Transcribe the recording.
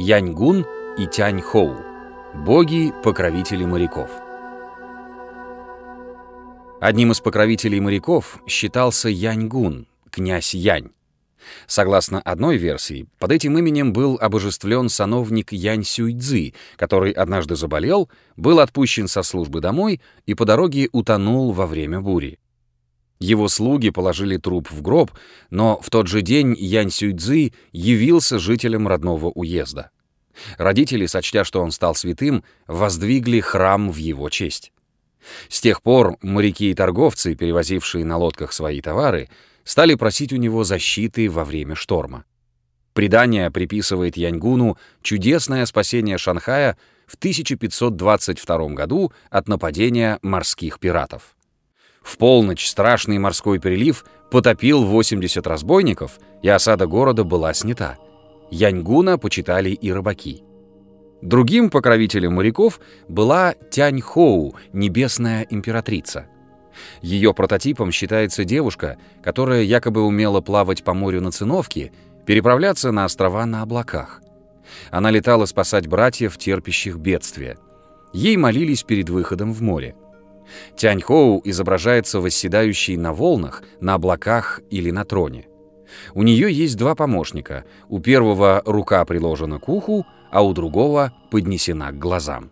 Яньгун и Тяньхоу – боги-покровители моряков. Одним из покровителей моряков считался Яньгун, князь Янь. Согласно одной версии, под этим именем был обожествлен сановник Янь Сюйцзы, который однажды заболел, был отпущен со службы домой и по дороге утонул во время бури. Его слуги положили труп в гроб, но в тот же день Янь Сюйцзы явился жителем родного уезда. Родители, сочтя, что он стал святым, воздвигли храм в его честь. С тех пор моряки и торговцы, перевозившие на лодках свои товары, стали просить у него защиты во время шторма. Предание приписывает Яньгуну чудесное спасение Шанхая в 1522 году от нападения морских пиратов. В полночь страшный морской прилив потопил 80 разбойников, и осада города была снята. Яньгуна почитали и рыбаки. Другим покровителем моряков была Тяньхоу, небесная императрица. Ее прототипом считается девушка, которая якобы умела плавать по морю на циновке, переправляться на острова на облаках. Она летала спасать братьев, терпящих бедствия. Ей молились перед выходом в море. Тяньхоу изображается восседающей на волнах, на облаках или на троне. У нее есть два помощника. У первого рука приложена к уху, а у другого поднесена к глазам.